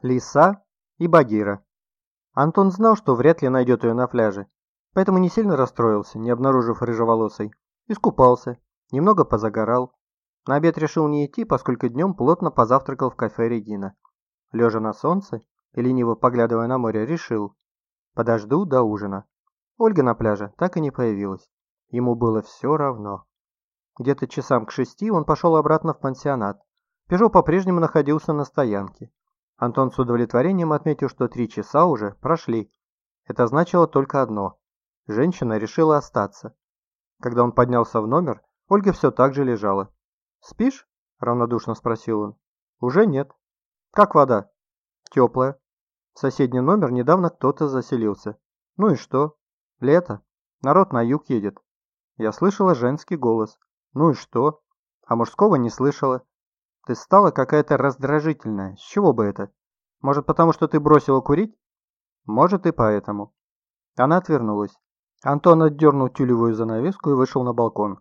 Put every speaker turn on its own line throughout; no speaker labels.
Лиса и Багира. Антон знал, что вряд ли найдет ее на пляже, поэтому не сильно расстроился, не обнаружив рыжеволосой. Искупался, немного позагорал. На обед решил не идти, поскольку днем плотно позавтракал в кафе Регина. Лежа на солнце и лениво поглядывая на море, решил. Подожду до ужина. Ольга на пляже так и не появилась. Ему было все равно. Где-то часам к шести он пошел обратно в пансионат. Пежо по-прежнему находился на стоянке. Антон с удовлетворением отметил, что три часа уже прошли. Это значило только одно. Женщина решила остаться. Когда он поднялся в номер, Ольга все так же лежала. «Спишь?» – равнодушно спросил он. «Уже нет». «Как вода?» «Теплая». В соседний номер недавно кто-то заселился. «Ну и что?» «Лето. Народ на юг едет». Я слышала женский голос. «Ну и что?» «А мужского не слышала. Ты стала какая-то раздражительная. С чего бы это? Может, потому что ты бросила курить? Может, и поэтому. Она отвернулась. Антон отдернул тюлевую занавеску и вышел на балкон.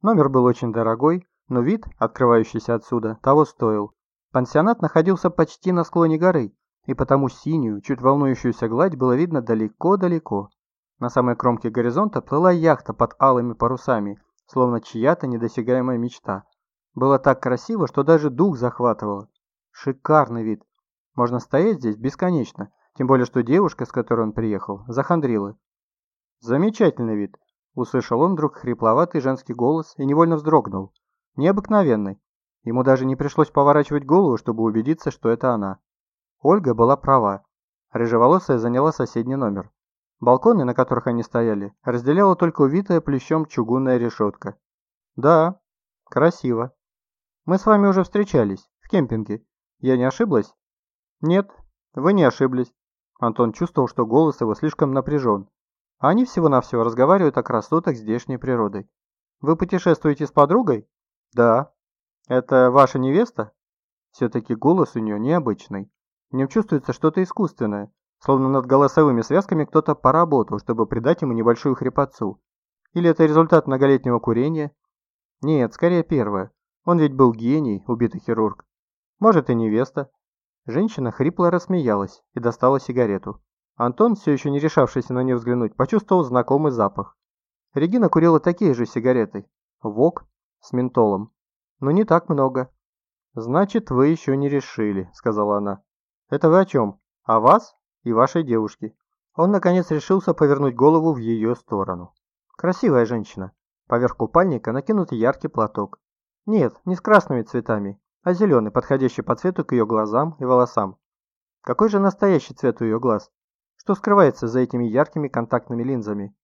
Номер был очень дорогой, но вид, открывающийся отсюда, того стоил. Пансионат находился почти на склоне горы, и потому синюю, чуть волнующуюся гладь было видно далеко-далеко. На самой кромке горизонта плыла яхта под алыми парусами, словно чья-то недосягаемая мечта. Было так красиво, что даже дух захватывало. Шикарный вид. Можно стоять здесь бесконечно, тем более что девушка, с которой он приехал, захандрила. Замечательный вид. Услышал он вдруг хрипловатый женский голос и невольно вздрогнул. Необыкновенный. Ему даже не пришлось поворачивать голову, чтобы убедиться, что это она. Ольга была права. Рыжеволосая заняла соседний номер. Балконы, на которых они стояли, разделяла только увитая плещом чугунная решетка. Да, красиво. Мы с вами уже встречались, в кемпинге. Я не ошиблась? Нет, вы не ошиблись. Антон чувствовал, что голос его слишком напряжен. А они всего-навсего разговаривают о красотах здешней природы. Вы путешествуете с подругой? Да. Это ваша невеста? Все-таки голос у нее необычный. В нем чувствуется что-то искусственное, словно над голосовыми связками кто-то поработал, чтобы придать ему небольшую хрипотцу. Или это результат многолетнего курения? Нет, скорее первое. Он ведь был гений, убитый хирург. Может и невеста. Женщина хрипло рассмеялась и достала сигарету. Антон, все еще не решавшийся на нее взглянуть, почувствовал знакомый запах. Регина курила такие же сигареты. Вок с ментолом. Но не так много. «Значит, вы еще не решили», — сказала она. «Это вы о чем? О вас и вашей девушке?» Он, наконец, решился повернуть голову в ее сторону. Красивая женщина. Поверх купальника накинут яркий платок. Нет, не с красными цветами, а зеленый, подходящий по цвету к ее глазам и волосам. Какой же настоящий цвет у ее глаз? Что скрывается за этими яркими контактными линзами?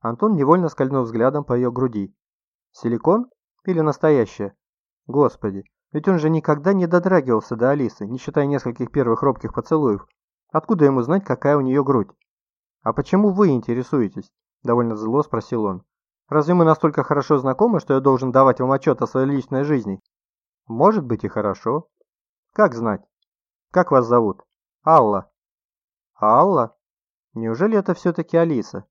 Антон невольно скользнул взглядом по ее груди. Силикон или настоящая? Господи, ведь он же никогда не дотрагивался до Алисы, не считая нескольких первых робких поцелуев. Откуда ему знать, какая у нее грудь? «А почему вы интересуетесь?» – довольно зло спросил он. Разве мы настолько хорошо знакомы, что я должен давать вам отчет о своей личной жизни? Может быть и хорошо. Как знать? Как вас зовут? Алла. Алла? Неужели это все-таки Алиса?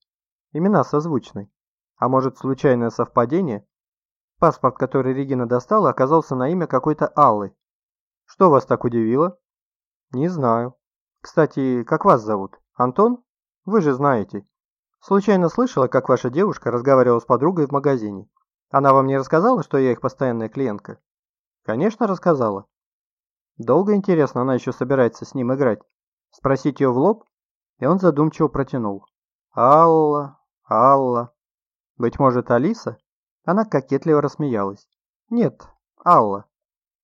Имена созвучны. А может случайное совпадение? Паспорт, который Регина достала, оказался на имя какой-то Аллы. Что вас так удивило? Не знаю. Кстати, как вас зовут? Антон? Вы же знаете. Случайно слышала, как ваша девушка разговаривала с подругой в магазине. Она вам не рассказала, что я их постоянная клиентка? Конечно, рассказала. Долго, интересно, она еще собирается с ним играть? Спросить ее в лоб? И он задумчиво протянул. Алла, Алла. Быть может, Алиса? Она кокетливо рассмеялась. Нет, Алла.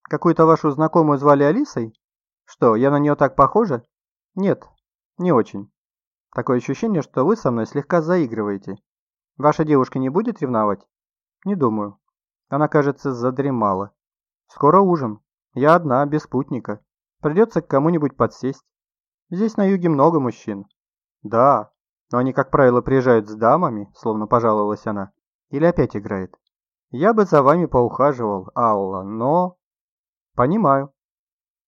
Какую-то вашу знакомую звали Алисой? Что, я на нее так похожа? Нет, не очень. Такое ощущение, что вы со мной слегка заигрываете. Ваша девушка не будет ревновать? Не думаю. Она, кажется, задремала. Скоро ужин. Я одна, без спутника. Придется к кому-нибудь подсесть. Здесь на юге много мужчин. Да, но они, как правило, приезжают с дамами, словно пожаловалась она. Или опять играет. Я бы за вами поухаживал, Алла, но... Понимаю.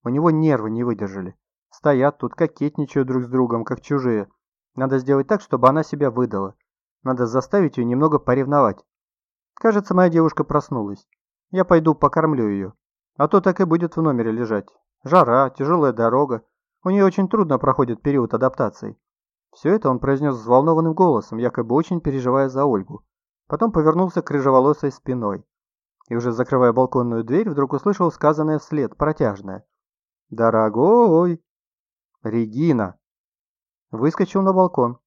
У него нервы не выдержали. Стоят тут, кокетничают друг с другом, как чужие. Надо сделать так, чтобы она себя выдала. Надо заставить ее немного поревновать. Кажется, моя девушка проснулась. Я пойду покормлю ее. А то так и будет в номере лежать. Жара, тяжелая дорога. У нее очень трудно проходит период адаптации. Все это он произнес взволнованным голосом, якобы очень переживая за Ольгу. Потом повернулся к рыжеволосой спиной. И уже закрывая балконную дверь, вдруг услышал сказанное вслед, протяжное. «Дорогой!» «Регина!» Выскочил на балкон.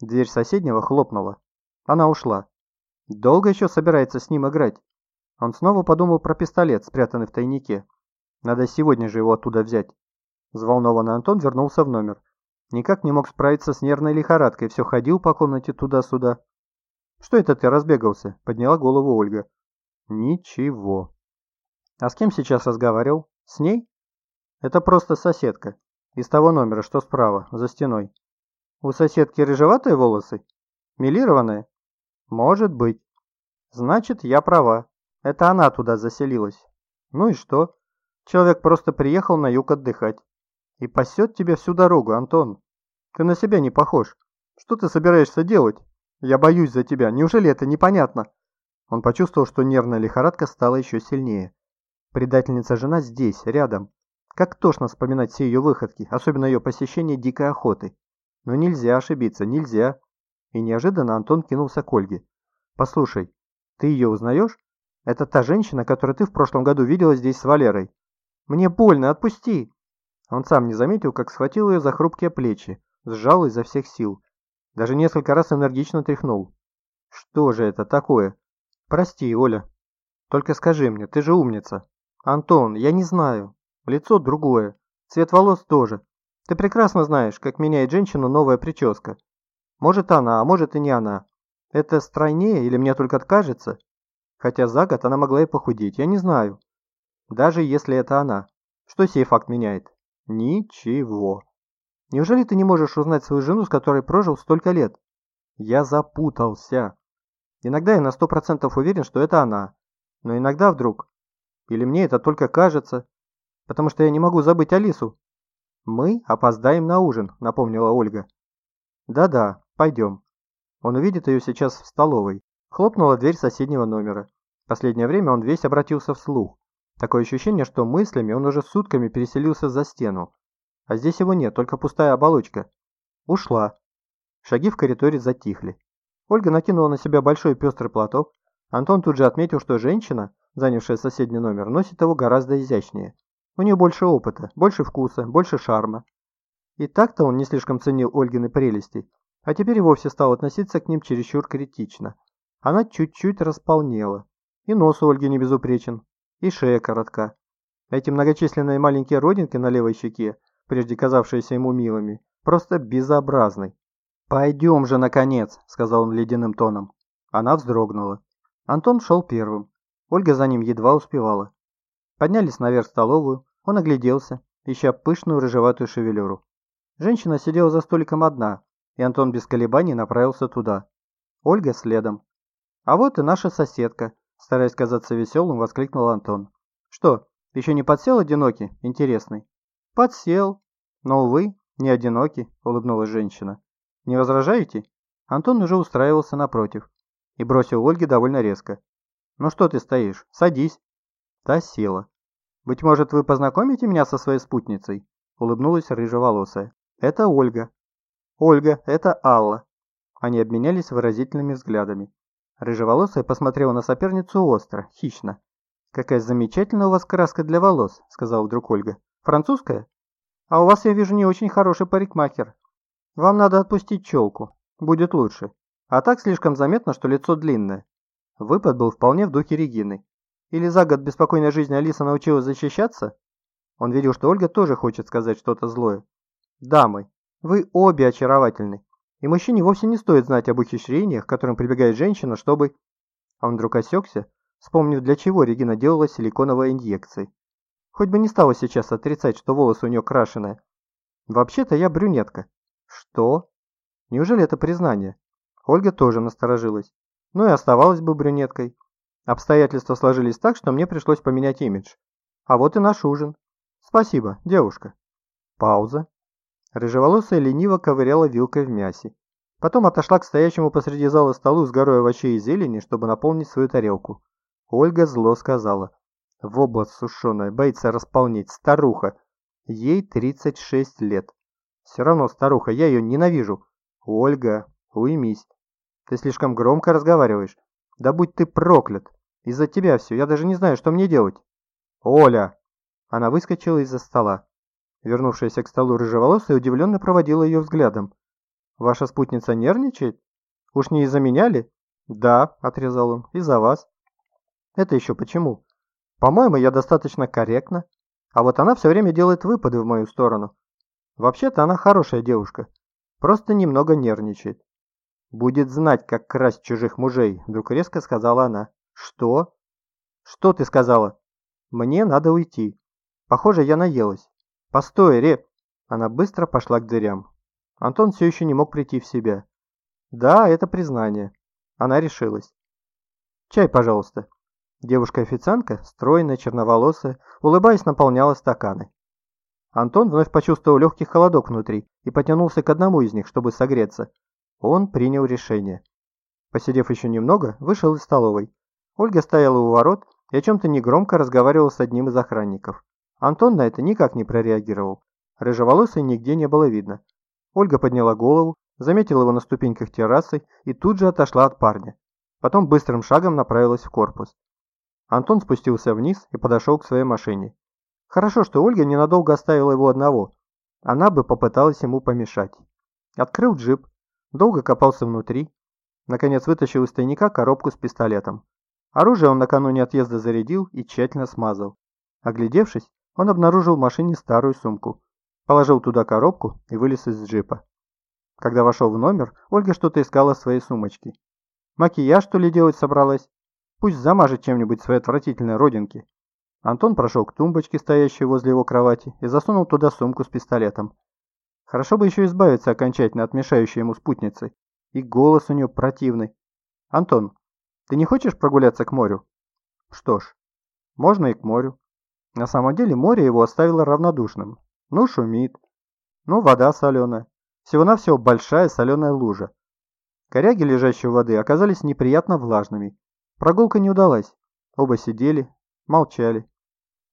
Дверь соседнего хлопнула. Она ушла. Долго еще собирается с ним играть? Он снова подумал про пистолет, спрятанный в тайнике. Надо сегодня же его оттуда взять. Взволнованный Антон вернулся в номер. Никак не мог справиться с нервной лихорадкой, все ходил по комнате туда-сюда. «Что это ты разбегался?» – подняла голову Ольга. «Ничего». «А с кем сейчас разговаривал? С ней?» «Это просто соседка. Из того номера, что справа, за стеной». «У соседки рыжеватые волосы? Милированные?» «Может быть». «Значит, я права. Это она туда заселилась». «Ну и что?» Человек просто приехал на юг отдыхать. И пасет тебя всю дорогу, Антон. Ты на себя не похож. Что ты собираешься делать? Я боюсь за тебя. Неужели это непонятно?» Он почувствовал, что нервная лихорадка стала еще сильнее. Предательница жена здесь, рядом. Как тошно вспоминать все ее выходки, особенно ее посещение дикой охоты. Но нельзя ошибиться, нельзя. И неожиданно Антон кинулся к Ольге. «Послушай, ты ее узнаешь? Это та женщина, которую ты в прошлом году видела здесь с Валерой. Мне больно, отпусти!» Он сам не заметил, как схватил ее за хрупкие плечи, сжал изо всех сил. Даже несколько раз энергично тряхнул. «Что же это такое? Прости, Оля. Только скажи мне, ты же умница. Антон, я не знаю. Лицо другое. Цвет волос тоже. Ты прекрасно знаешь, как меняет женщину новая прическа. Может она, а может и не она. Это стройнее или мне только откажется? Хотя за год она могла и похудеть, я не знаю. Даже если это она. Что сей факт меняет? Ничего. Неужели ты не можешь узнать свою жену, с которой прожил столько лет? Я запутался. Иногда я на сто процентов уверен, что это она. Но иногда вдруг... Или мне это только кажется. Потому что я не могу забыть Алису. Мы опоздаем на ужин, напомнила Ольга. Да-да, пойдем. Он увидит ее сейчас в столовой. Хлопнула дверь соседнего номера. Последнее время он весь обратился вслух. Такое ощущение, что мыслями он уже сутками переселился за стену. А здесь его нет, только пустая оболочка. Ушла. Шаги в коридоре затихли. Ольга накинула на себя большой пестрый платок. Антон тут же отметил, что женщина, занявшая соседний номер, носит его гораздо изящнее. У нее больше опыта, больше вкуса, больше шарма. И так-то он не слишком ценил Ольгины прелести, а теперь и вовсе стал относиться к ним чересчур критично. Она чуть-чуть располнела. И нос у Ольги не безупречен, и шея коротка. Эти многочисленные маленькие родинки на левой щеке, прежде казавшиеся ему милыми, просто безобразны. «Пойдем же, наконец!» – сказал он ледяным тоном. Она вздрогнула. Антон шел первым. Ольга за ним едва успевала. Поднялись наверх в столовую. Он огляделся, ища пышную рыжеватую шевелюру. Женщина сидела за столиком одна, и Антон без колебаний направился туда. Ольга следом. А вот и наша соседка, Стараясь казаться веселым, воскликнул Антон. «Что, еще не подсел одинокий, интересный?» «Подсел. Но, увы, не одинокий», — улыбнулась женщина. «Не возражаете?» Антон уже устраивался напротив и бросил Ольге довольно резко. «Ну что ты стоишь? Садись». Та села. «Быть может, вы познакомите меня со своей спутницей?» Улыбнулась рыжеволосая. «Это Ольга». «Ольга, это Алла». Они обменялись выразительными взглядами. Рыжеволосая посмотрела на соперницу остро, хищно. «Какая замечательная у вас краска для волос», — сказала вдруг Ольга. «Французская? А у вас, я вижу, не очень хороший парикмахер. Вам надо отпустить челку. Будет лучше. А так слишком заметно, что лицо длинное». Выпад был вполне в духе Регины. Или за год беспокойной жизни Алиса научилась защищаться? Он видел, что Ольга тоже хочет сказать что-то злое. «Дамы, вы обе очаровательны. И мужчине вовсе не стоит знать об ухищрениях, к которым прибегает женщина, чтобы... А он вдруг осекся, вспомнив, для чего Регина делала силиконовые инъекции. Хоть бы не стала сейчас отрицать, что волосы у нее крашеные. Вообще-то я брюнетка. Что? Неужели это признание? Ольга тоже насторожилась. Ну и оставалась бы брюнеткой. Обстоятельства сложились так, что мне пришлось поменять имидж. А вот и наш ужин. Спасибо, девушка. Пауза. Рыжеволосая лениво ковыряла вилкой в мясе. Потом отошла к стоящему посреди зала столу с горой овощей и зелени, чтобы наполнить свою тарелку. Ольга зло сказала. «В область сушеная, боится располнить, старуха! Ей 36 лет. Все равно, старуха, я ее ненавижу. Ольга, уймись. Ты слишком громко разговариваешь. Да будь ты проклят. Из-за тебя все, я даже не знаю, что мне делать. Оля! Она выскочила из-за стола. Вернувшаяся к столу рыжеволосая удивленно проводила ее взглядом. «Ваша спутница нервничает? Уж не из-за меня ли?» «Да», — отрезал он, — «из-за вас». «Это еще почему?» «По-моему, я достаточно корректна. А вот она все время делает выпады в мою сторону. Вообще-то она хорошая девушка. Просто немного нервничает. «Будет знать, как красть чужих мужей», — вдруг резко сказала она. «Что?» «Что ты сказала?» «Мне надо уйти. Похоже, я наелась. «Постой, Реп!» Она быстро пошла к дверям. Антон все еще не мог прийти в себя. Да, это признание. Она решилась. «Чай, пожалуйста». Девушка-официантка, стройная, черноволосая, улыбаясь, наполняла стаканы. Антон вновь почувствовал легкий холодок внутри и потянулся к одному из них, чтобы согреться. Он принял решение. Посидев еще немного, вышел из столовой. Ольга стояла у ворот и о чем-то негромко разговаривала с одним из охранников. Антон на это никак не прореагировал. Рыжеволосой нигде не было видно. Ольга подняла голову, заметила его на ступеньках террасы и тут же отошла от парня. Потом быстрым шагом направилась в корпус. Антон спустился вниз и подошел к своей машине. Хорошо, что Ольга ненадолго оставила его одного. Она бы попыталась ему помешать. Открыл джип, долго копался внутри. Наконец вытащил из тайника коробку с пистолетом. Оружие он накануне отъезда зарядил и тщательно смазал. Оглядевшись, он обнаружил в машине старую сумку. Положил туда коробку и вылез из джипа. Когда вошел в номер, Ольга что-то искала в своей сумочке. Макияж, что ли, делать собралась? Пусть замажет чем-нибудь свои отвратительные родинки. Антон прошел к тумбочке, стоящей возле его кровати, и засунул туда сумку с пистолетом. Хорошо бы еще избавиться окончательно от мешающей ему спутницы. И голос у нее противный. «Антон, ты не хочешь прогуляться к морю?» «Что ж, можно и к морю. На самом деле море его оставило равнодушным. Ну, шумит. Ну, вода соленая. Всего-навсего большая соленая лужа. Коряги, лежащие у воды, оказались неприятно влажными. Прогулка не удалась. Оба сидели, молчали.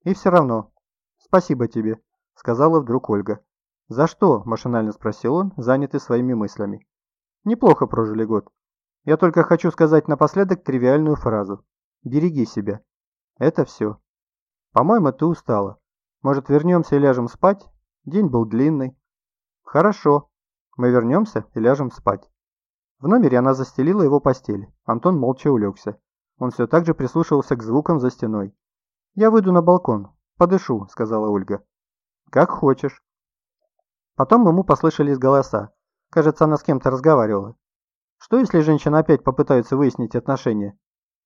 И все равно. «Спасибо тебе», — сказала вдруг Ольга. «За что?» – машинально спросил он, занятый своими мыслями. «Неплохо прожили год. Я только хочу сказать напоследок тривиальную фразу. Береги себя. Это все. По-моему, ты устала. Может, вернемся и ляжем спать? День был длинный. Хорошо. Мы вернемся и ляжем спать. В номере она застелила его постель. Антон молча улегся. Он все так же прислушивался к звукам за стеной. «Я выйду на балкон. Подышу», — сказала Ольга. «Как хочешь». Потом ему послышались голоса. Кажется, она с кем-то разговаривала. Что, если женщина опять попытается выяснить отношения?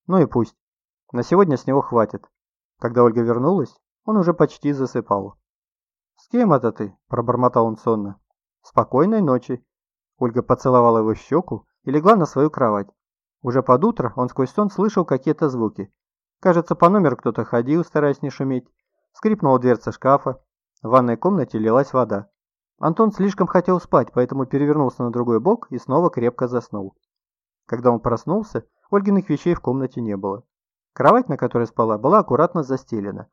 Ну и пусть. На сегодня с него хватит. Когда Ольга вернулась, он уже почти засыпал. «С кем это ты?» – пробормотал он сонно. «Спокойной ночи». Ольга поцеловала его щеку и легла на свою кровать. Уже под утро он сквозь сон слышал какие-то звуки. Кажется, по номеру кто-то ходил, стараясь не шуметь. Скрипнула дверца шкафа. В ванной комнате лилась вода. Антон слишком хотел спать, поэтому перевернулся на другой бок и снова крепко заснул. Когда он проснулся, Ольгиных вещей в комнате не было. Кровать, на которой спала, была аккуратно застелена.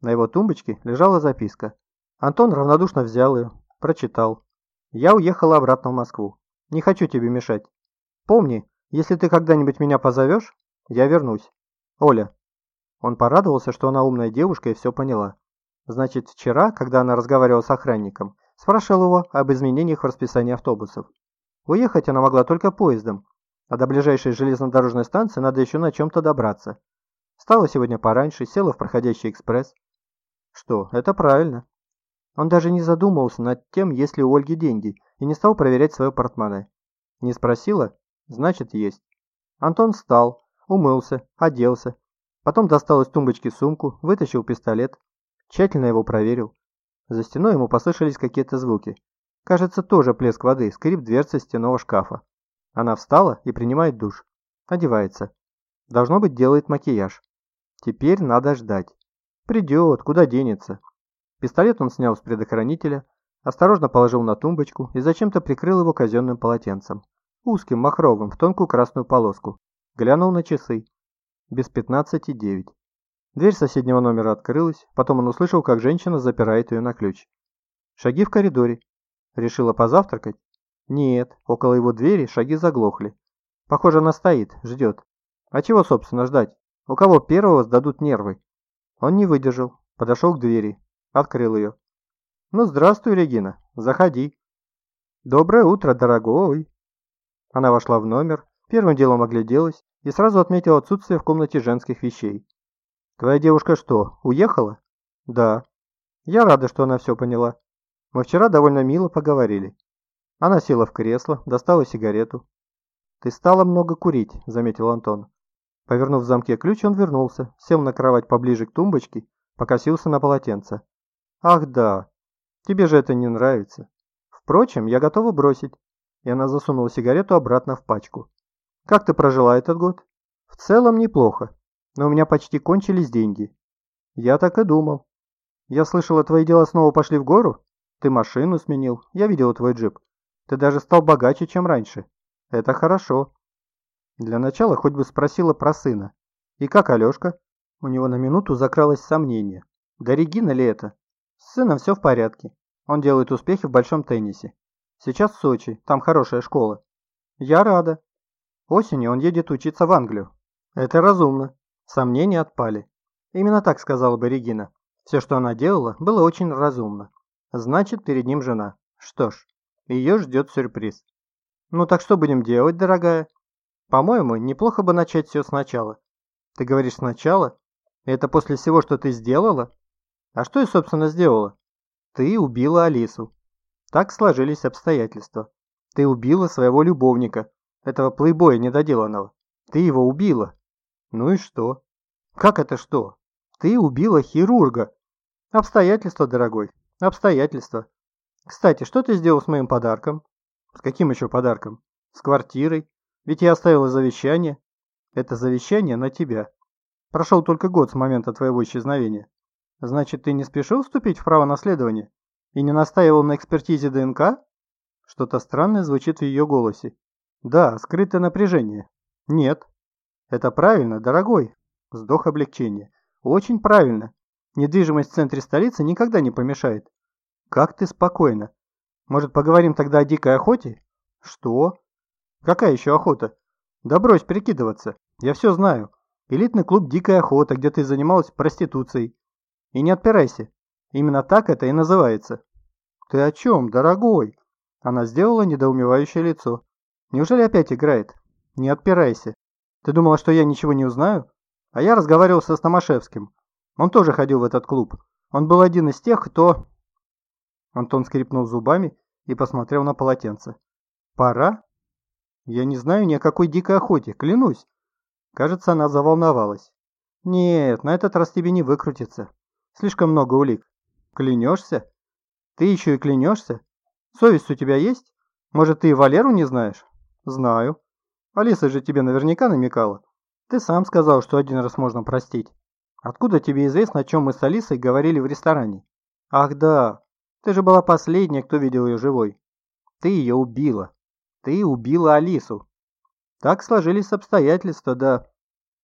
На его тумбочке лежала записка. Антон равнодушно взял ее, прочитал. «Я уехала обратно в Москву. Не хочу тебе мешать. Помни, если ты когда-нибудь меня позовешь, я вернусь. Оля». Он порадовался, что она умная девушка и все поняла. Значит, вчера, когда она разговаривала с охранником, спрашивал его об изменениях в расписании автобусов. Уехать она могла только поездом, а до ближайшей железнодорожной станции надо еще на чем-то добраться. Встала сегодня пораньше, села в проходящий экспресс. Что, это правильно. Он даже не задумывался над тем, есть ли у Ольги деньги, и не стал проверять свое портмоне. Не спросила? Значит, есть. Антон встал, умылся, оделся. Потом достал из тумбочки сумку, вытащил пистолет. Тщательно его проверил. За стеной ему послышались какие-то звуки. Кажется, тоже плеск воды, скрип дверцы стенного шкафа. Она встала и принимает душ. Одевается. Должно быть, делает макияж. Теперь надо ждать. Придет, куда денется. Пистолет он снял с предохранителя, осторожно положил на тумбочку и зачем-то прикрыл его казенным полотенцем. Узким, махровым, в тонкую красную полоску. Глянул на часы. Без пятнадцати девять. Дверь соседнего номера открылась, потом он услышал, как женщина запирает ее на ключ. Шаги в коридоре. Решила позавтракать? Нет, около его двери шаги заглохли. Похоже, она стоит, ждет. А чего, собственно, ждать? У кого первого сдадут нервы? Он не выдержал, подошел к двери, открыл ее. «Ну, здравствуй, Регина, заходи». «Доброе утро, дорогой». Она вошла в номер, первым делом огляделась и сразу отметила отсутствие в комнате женских вещей. «Твоя девушка что, уехала?» «Да». «Я рада, что она все поняла. Мы вчера довольно мило поговорили». Она села в кресло, достала сигарету. «Ты стала много курить», — заметил Антон. Повернув в замке ключ, он вернулся, сел на кровать поближе к тумбочке, покосился на полотенце. «Ах да, тебе же это не нравится. Впрочем, я готова бросить». И она засунула сигарету обратно в пачку. «Как ты прожила этот год?» «В целом неплохо, но у меня почти кончились деньги». «Я так и думал». «Я слышала, твои дела снова пошли в гору? Ты машину сменил, я видела твой джип. Ты даже стал богаче, чем раньше. Это хорошо». Для начала хоть бы спросила про сына. И как Алешка? У него на минуту закралось сомнение. Да Регина ли это? С сыном все в порядке. Он делает успехи в большом теннисе. Сейчас в Сочи, там хорошая школа. Я рада. Осенью он едет учиться в Англию. Это разумно. Сомнения отпали. Именно так сказала бы Регина. Все, что она делала, было очень разумно. Значит, перед ним жена. Что ж, ее ждет сюрприз. Ну так что будем делать, дорогая? По-моему, неплохо бы начать все сначала. Ты говоришь сначала? Это после всего, что ты сделала? А что я, собственно, сделала? Ты убила Алису. Так сложились обстоятельства. Ты убила своего любовника, этого плейбоя недоделанного. Ты его убила. Ну и что? Как это что? Ты убила хирурга. Обстоятельства, дорогой, обстоятельства. Кстати, что ты сделал с моим подарком? С каким еще подарком? С квартирой. Ведь я оставила завещание. Это завещание на тебя. Прошел только год с момента твоего исчезновения. Значит, ты не спешил вступить в право наследования? И не настаивал на экспертизе ДНК? Что-то странное звучит в ее голосе. Да, скрытое напряжение. Нет. Это правильно, дорогой. Вздох облегчения. Очень правильно. Недвижимость в центре столицы никогда не помешает. Как ты спокойно. Может, поговорим тогда о дикой охоте? Что? Какая еще охота? Да брось прикидываться. Я все знаю. Элитный клуб «Дикая охота», где ты занималась проституцией. И не отпирайся. Именно так это и называется. Ты о чем, дорогой? Она сделала недоумевающее лицо. Неужели опять играет? Не отпирайся. Ты думала, что я ничего не узнаю? А я разговаривал со Стамашевским. Он тоже ходил в этот клуб. Он был один из тех, кто... Антон скрипнул зубами и посмотрел на полотенце. «Пора?» Я не знаю ни о какой дикой охоте, клянусь. Кажется, она заволновалась. Нет, на этот раз тебе не выкрутиться. Слишком много улик. Клянешься? Ты еще и клянешься? Совесть у тебя есть? Может, ты и Валеру не знаешь? Знаю. Алиса же тебе наверняка намекала. Ты сам сказал, что один раз можно простить. Откуда тебе известно, о чем мы с Алисой говорили в ресторане? Ах да, ты же была последняя, кто видел ее живой. Ты ее убила. Ты убила Алису. Так сложились обстоятельства, да.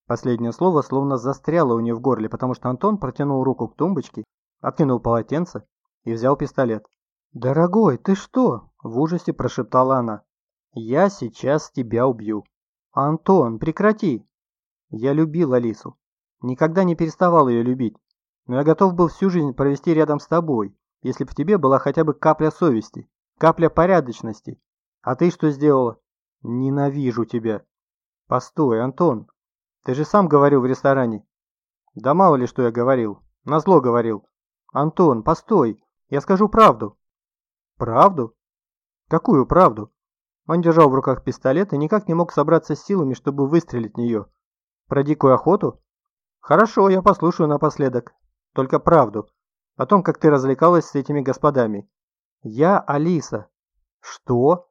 Последнее слово словно застряло у нее в горле, потому что Антон протянул руку к тумбочке, откинул полотенце и взял пистолет. «Дорогой, ты что?» – в ужасе прошептала она. «Я сейчас тебя убью». «Антон, прекрати!» Я любил Алису. Никогда не переставал ее любить. Но я готов был всю жизнь провести рядом с тобой, если бы в тебе была хотя бы капля совести, капля порядочности, а ты что сделала? Ненавижу тебя. Постой, Антон. Ты же сам говорил в ресторане. Да мало ли, что я говорил. Назло говорил. Антон, постой. Я скажу правду. Правду? Какую правду? Он держал в руках пистолет и никак не мог собраться с силами, чтобы выстрелить в нее. Про дикую охоту? Хорошо, я послушаю напоследок. Только правду. О том, как ты развлекалась с этими господами. Я Алиса. Что?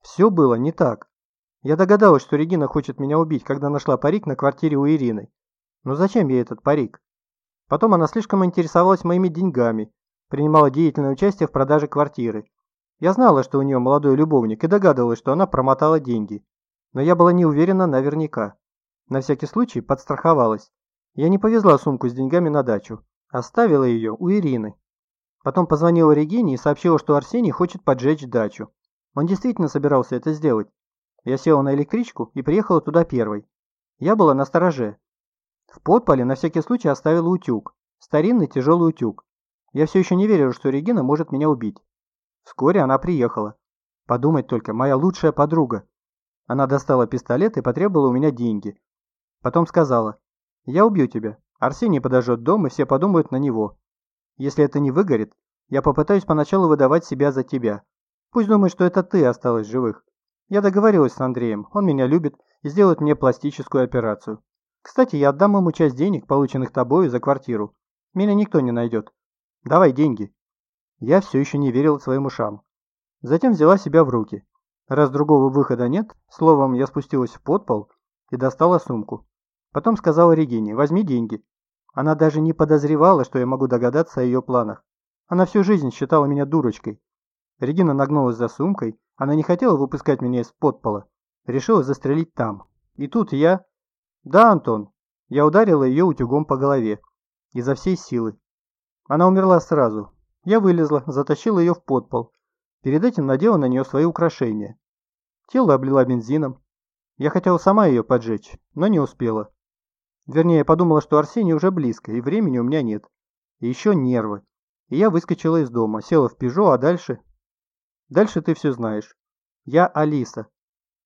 Все было не так. Я догадалась, что Регина хочет меня убить, когда нашла парик на квартире у Ирины. Но зачем ей этот парик? Потом она слишком интересовалась моими деньгами, принимала деятельное участие в продаже квартиры. Я знала, что у нее молодой любовник, и догадывалась, что она промотала деньги. Но я была не уверена наверняка. На всякий случай подстраховалась. Я не повезла сумку с деньгами на дачу. Оставила ее у Ирины. Потом позвонила Регине и сообщила, что Арсений хочет поджечь дачу. Он действительно собирался это сделать. Я села на электричку и приехала туда первой. Я была на стороже. В подполе на всякий случай оставила утюг. Старинный тяжелый утюг. Я все еще не верила, что Регина может меня убить. Вскоре она приехала. Подумать только, моя лучшая подруга. Она достала пистолет и потребовала у меня деньги. Потом сказала, я убью тебя. Арсений подожжет дом, и все подумают на него. Если это не выгорит, я попытаюсь поначалу выдавать себя за тебя. Пусть думает, что это ты осталась живых. Я договорилась с Андреем, он меня любит и сделает мне пластическую операцию. Кстати, я отдам ему часть денег, полученных тобою за квартиру. Меня никто не найдет. Давай деньги. Я все еще не верил своим ушам. Затем взяла себя в руки. Раз другого выхода нет, словом, я спустилась в подпол и достала сумку. Потом сказала Регине, возьми деньги. Она даже не подозревала, что я могу догадаться о ее планах. Она всю жизнь считала меня дурочкой. Регина нагнулась за сумкой, она не хотела выпускать меня из подпола. Решила застрелить там. И тут я... Да, Антон, я ударила ее утюгом по голове. Изо всей силы. Она умерла сразу. Я вылезла, затащила ее в подпол. Перед этим надела на нее свои украшения. Тело облила бензином. Я хотела сама ее поджечь, но не успела. Вернее, подумала, что Арсений уже близко, и времени у меня нет. И еще нервы. И я выскочила из дома, села в Пежо, а дальше... Дальше ты все знаешь. Я Алиса.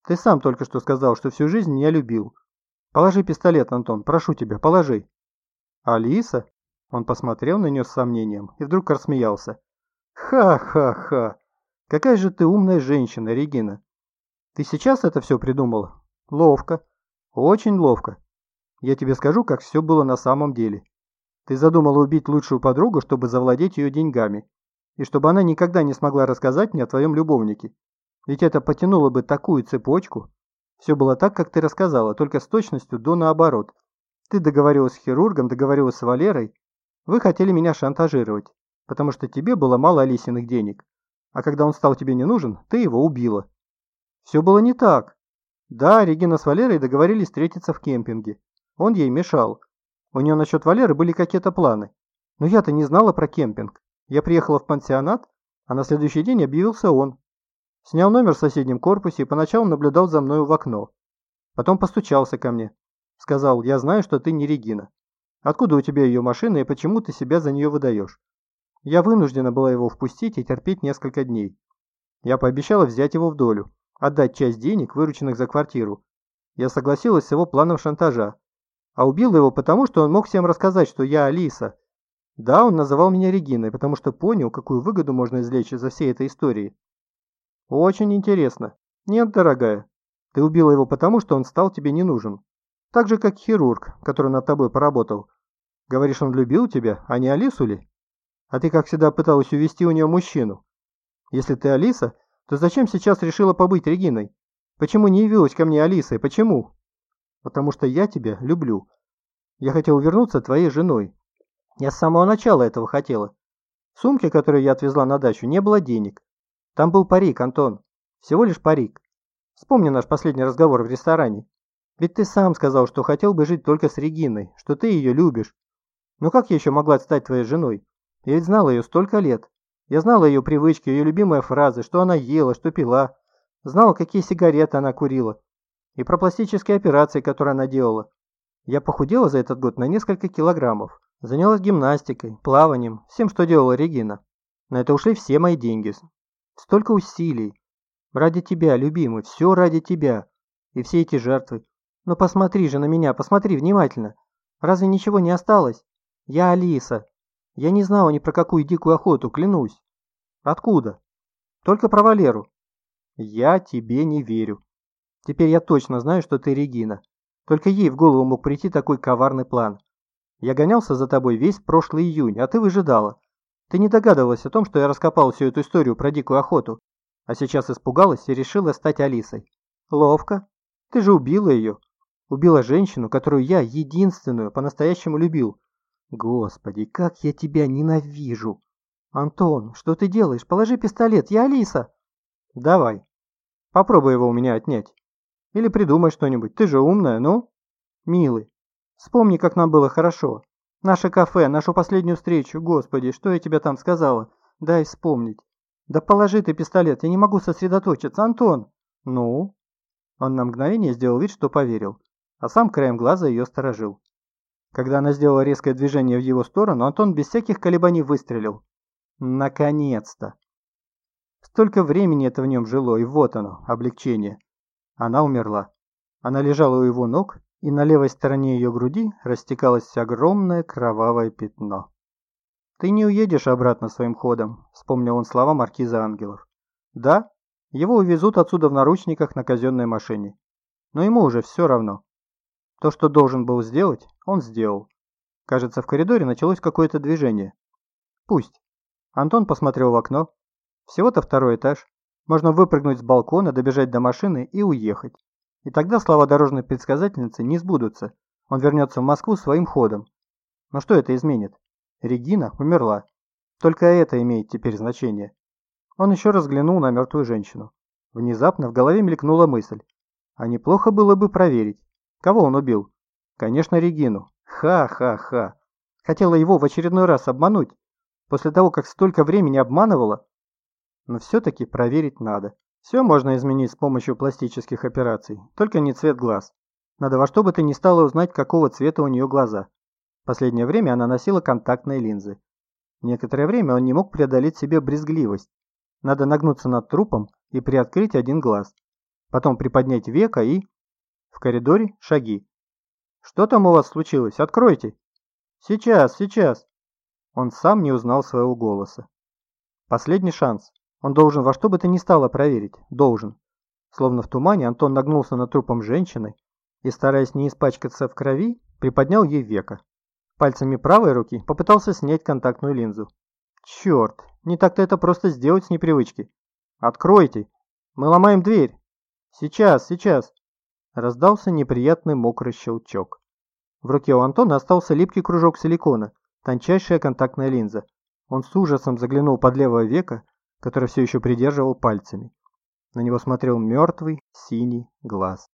Ты сам только что сказал, что всю жизнь меня любил. Положи пистолет, Антон, прошу тебя, положи. Алиса? Он посмотрел на нее с сомнением и вдруг рассмеялся. Ха-ха-ха. Какая же ты умная женщина, Регина. Ты сейчас это все придумала? Ловко. Очень ловко. Я тебе скажу, как все было на самом деле. Ты задумала убить лучшую подругу, чтобы завладеть ее деньгами. И чтобы она никогда не смогла рассказать мне о твоем любовнике. Ведь это потянуло бы такую цепочку. Все было так, как ты рассказала, только с точностью до наоборот. Ты договорилась с хирургом, договорилась с Валерой. Вы хотели меня шантажировать, потому что тебе было мало Алисиных денег. А когда он стал тебе не нужен, ты его убила. Все было не так. Да, Регина с Валерой договорились встретиться в кемпинге. Он ей мешал. У нее насчет Валеры были какие-то планы. Но я-то не знала про кемпинг. Я приехала в пансионат, а на следующий день объявился он. Снял номер в соседнем корпусе и поначалу наблюдал за мною в окно. Потом постучался ко мне. Сказал, я знаю, что ты не Регина. Откуда у тебя ее машина и почему ты себя за нее выдаешь? Я вынуждена была его впустить и терпеть несколько дней. Я пообещала взять его в долю, отдать часть денег, вырученных за квартиру. Я согласилась с его планом шантажа, а убил его потому, что он мог всем рассказать, что я Алиса. Да, он называл меня Региной, потому что понял, какую выгоду можно извлечь из-за всей этой истории. Очень интересно. Нет, дорогая, ты убила его потому, что он стал тебе не нужен. Так же, как хирург, который над тобой поработал. Говоришь, он любил тебя, а не Алису ли? А ты, как всегда, пыталась увести у нее мужчину. Если ты Алиса, то зачем сейчас решила побыть Региной? Почему не явилась ко мне Алисой? Почему? потому что я тебя люблю. Я хотел вернуться твоей женой. Я с самого начала этого хотела. В сумке, которую я отвезла на дачу, не было денег. Там был парик, Антон. Всего лишь парик. Вспомни наш последний разговор в ресторане. Ведь ты сам сказал, что хотел бы жить только с Региной, что ты ее любишь. Но как я еще могла стать твоей женой? Я ведь знала ее столько лет. Я знала ее привычки, ее любимые фразы, что она ела, что пила. Знала, какие сигареты она курила. И про пластические операции, которые она делала. Я похудела за этот год на несколько килограммов. Занялась гимнастикой, плаванием, всем, что делала Регина. На это ушли все мои деньги. Столько усилий. Ради тебя, любимый, все ради тебя. И все эти жертвы. Но посмотри же на меня, посмотри внимательно. Разве ничего не осталось? Я Алиса. Я не знала ни про какую дикую охоту, клянусь. Откуда? Только про Валеру. Я тебе не верю. Теперь я точно знаю, что ты Регина. Только ей в голову мог прийти такой коварный план. Я гонялся за тобой весь прошлый июнь, а ты выжидала. Ты не догадывалась о том, что я раскопал всю эту историю про дикую охоту, а сейчас испугалась и решила стать Алисой. Ловко. Ты же убила ее. Убила женщину, которую я единственную по-настоящему любил. Господи, как я тебя ненавижу. Антон, что ты делаешь? Положи пистолет, я Алиса. Давай. Попробуй его у меня отнять. Или придумай что-нибудь, ты же умная, ну? Милый, вспомни, как нам было хорошо. Наше кафе, нашу последнюю встречу. Господи, что я тебе там сказала? Дай вспомнить. Да положи ты пистолет, я не могу сосредоточиться. Антон! Ну? Он на мгновение сделал вид, что поверил, а сам краем глаза ее сторожил. Когда она сделала резкое движение в его сторону, Антон без всяких колебаний выстрелил. Наконец-то! Столько времени это в нем жило, и вот оно, облегчение. Она умерла. Она лежала у его ног, и на левой стороне ее груди растекалось огромное кровавое пятно. «Ты не уедешь обратно своим ходом», — вспомнил он слова маркиза Ангелов. «Да, его увезут отсюда в наручниках на казенной машине. Но ему уже все равно. То, что должен был сделать, он сделал. Кажется, в коридоре началось какое-то движение. Пусть. Антон посмотрел в окно. Всего-то второй этаж. Можно выпрыгнуть с балкона, добежать до машины и уехать. И тогда слова дорожной предсказательницы не сбудутся. Он вернется в Москву своим ходом. Но что это изменит? Регина умерла. Только это имеет теперь значение. Он еще раз взглянул на мертвую женщину. Внезапно в голове мелькнула мысль. А неплохо было бы проверить, кого он убил. Конечно, Регину. Ха-ха-ха. Хотела его в очередной раз обмануть, после того, как столько времени обманывала. Но все-таки проверить надо. Все можно изменить с помощью пластических операций, только не цвет глаз. Надо во что бы то ни стало узнать, какого цвета у нее глаза. Последнее время она носила контактные линзы. Некоторое время он не мог преодолеть себе брезгливость. Надо нагнуться над трупом и приоткрыть один глаз. Потом приподнять веко и... В коридоре шаги. «Что там у вас случилось? Откройте!» «Сейчас, сейчас!» Он сам не узнал своего голоса. Последний шанс. Он должен во что бы то ни стало проверить. Должен. Словно в тумане Антон нагнулся над трупом женщины и, стараясь не испачкаться в крови, приподнял ей веко. Пальцами правой руки попытался снять контактную линзу. Черт, не так-то это просто сделать с непривычки. Откройте! Мы ломаем дверь! Сейчас, сейчас! Раздался неприятный мокрый щелчок. В руке у Антона остался липкий кружок силикона, тончайшая контактная линза. Он с ужасом заглянул под левое веко, которое все еще придерживал пальцами. На него смотрел мертвый синий глаз.